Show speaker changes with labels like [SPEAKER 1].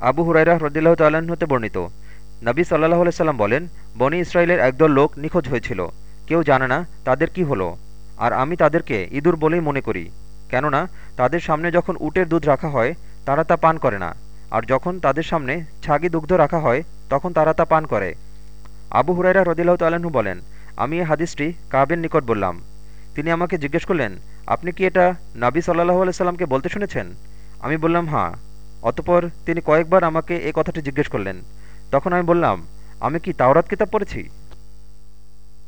[SPEAKER 1] আবু হুরাইরা হ্রদিল্লাহ তাল্লাহ্ন হতে বর্ণিত। নবী সাল্লাহ সাল্লাম বলেন, বনি ইসরায়েলের একদল লোক নিখোঁজ হয়েছিল। কেউ জানে না তাদের কি হলো। আর আমি তাদেরকে ইঁদুর বলেই মনে করি। কেননা, তাদের সামনে যখন উটের দুধ রাখা হয়, তারা তা পান করে না। আর যখন তাদের সামনে ছাগি দুগ্ধ রাখা হয়, তখন তারা তা পান করে। আবু হুরাইরা রদিল্লাহ তাল্লাহ্ন বলেন, আমি এই হাদিসটি কাবের নিকট বললাম। তিনি আমাকে জিজ্ঞেস করলেন, আপনি কি এটা নাবি সাল্লাহ আলাইসাল্লামকে বলতে শুনেছেন? আমি বললাম হাঁ অতপর তিনি কয়েকবার আমাকে এ কথাটি জিজ্ঞেস করলেন। তখন আমি বললাম, আমি কি তাওরাত কিতাব পড়েছি?